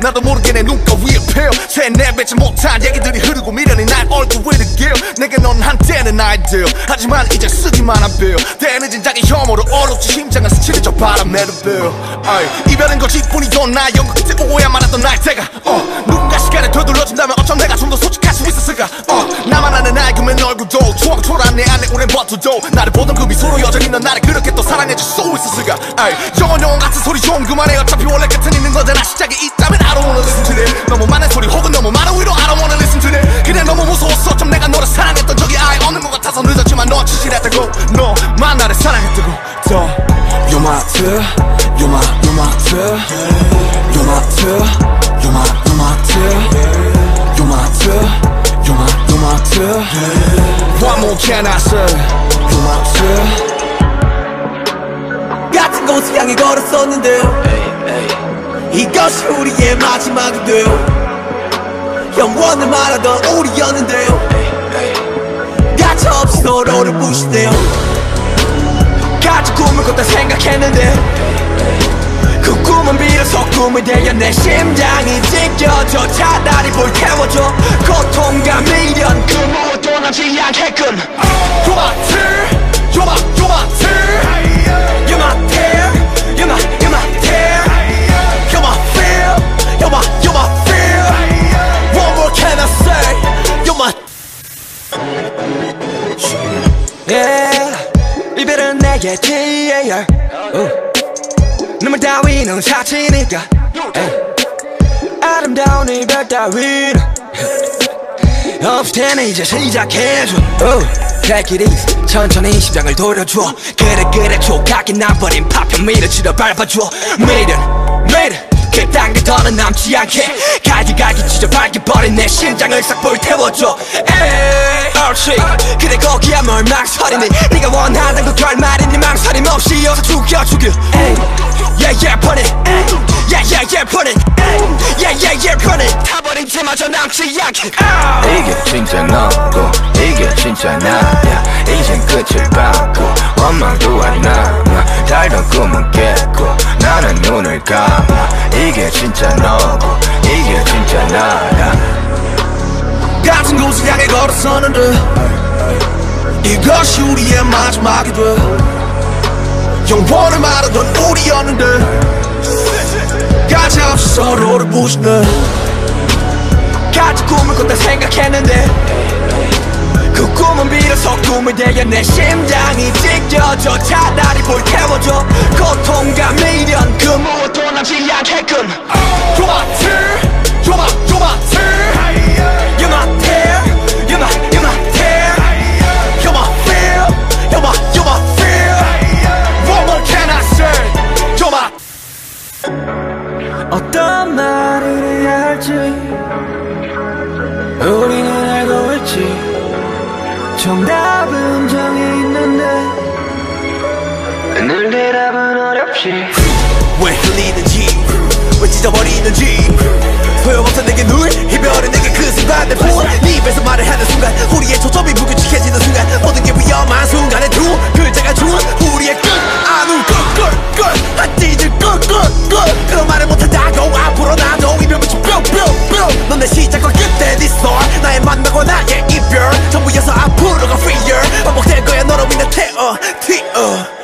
나도 모르게 내 눈가 위에 펴. 새내뱉지 못한 얘기들이 흐르고 미련이 날 얼굴 위를 기어. 내게 넌 한때는 아이들. 하지만 이제 쓰기만 한빌 때늦은 자기 혐오로 어렵지 심장을 스치는 저 바람에도 빌 이별은 거짓뿐이던 나 연극 끝에 오야 말았던 날 때가 어, 누군가 시간을 되돌려준다면 어쩜 내가 좀 더 솔직할 수 있었을까? 어, 나만 아는 알금의 얼굴도 추억 초라한 내 안에 오랜 버튼도. 나를 보던 그 미소로 여전히 넌 나를 그렇게 또 사랑해줄 수 있었을까? 아이, 영원 같은 소리 좀 그만해 어차피 원래 끝은 있는 거잖아 시작이 있다면 I don't wanna listen to it 너무 많은 소리 혹은 너무 많은 위로 I don't wanna listen to it 그냥 너무 무서웠어 좀 내가 너를 사랑했던 적이 아예 없는 것 같아서 늦었지만 너 치실했다고 너만 나를 사랑했다고 더 You're my two, you're my, you're my two You're my two, you're my, you're my two You're my two, you're my, you're my two What more can I say 같은 곳을 향해 걸었었는데 이것이 우리의 마지막이 돼요. 영원을 말하던 우리였는데요. 가차없이 서로를 부시네요. 같이 꿈을 꿨다 생각했는데 그 꿈은 비로소 꿈이 되어 내 심장이 찢겨져 차라리 불태워줘. 고통과 미련 그 무엇도 남지 않게끔 Yeah, 이별은 내게 TAR 눈물 따위는 사치니까. 아름다운 이별 따위는 없을 테니 이제 시작해줘. Take it easy 천천히 심장을 돌려줘 그래 그래 조각이 나버린 파편 밀어치러 밟아줘 매일은 그딴 게 더는 남지 않게. 갈기갈기 찢어 밝혀버린 내 심장을 싹 불 태워줘. 에이 옳지 그래 거기야 뭘 망설이니? 네가 원하던 그 결말이니 망설임 없이 어서 죽여 죽여. Yeah yeah put it. Yeah yeah yeah put it. Yeah yeah yeah put it. 타버린 채마저 남지 Ah. 이게 진짜 너고 이게 진짜 나야. 이젠 끝을 봤고 원망도 안 남아. 달던 꿈은 깼고 나는 눈을 감아. 이게 진짜 너고 이게 진짜 걸었었는데. 이것이 우리의 마지막이 돼 영원을 말하던 우리였는데. 가차없이 서로를 부시네. 같이 꿈을 꿨다 생각했는데. 그 꿈은 비로소 꿈이 되어 내 심장이 찢겨져 차라리 불태워줘. 고통과 미련 그무 우리는 알고 있지. 정답은 정해 있는데. 늘 대답은 어렵지. 왜 흘리는지 왜 찢어버리는지. 소용없어 내게 눈 이별은 내게 그 순간 내 너가 freer 반복될 거야 너로 인해 태어 튀어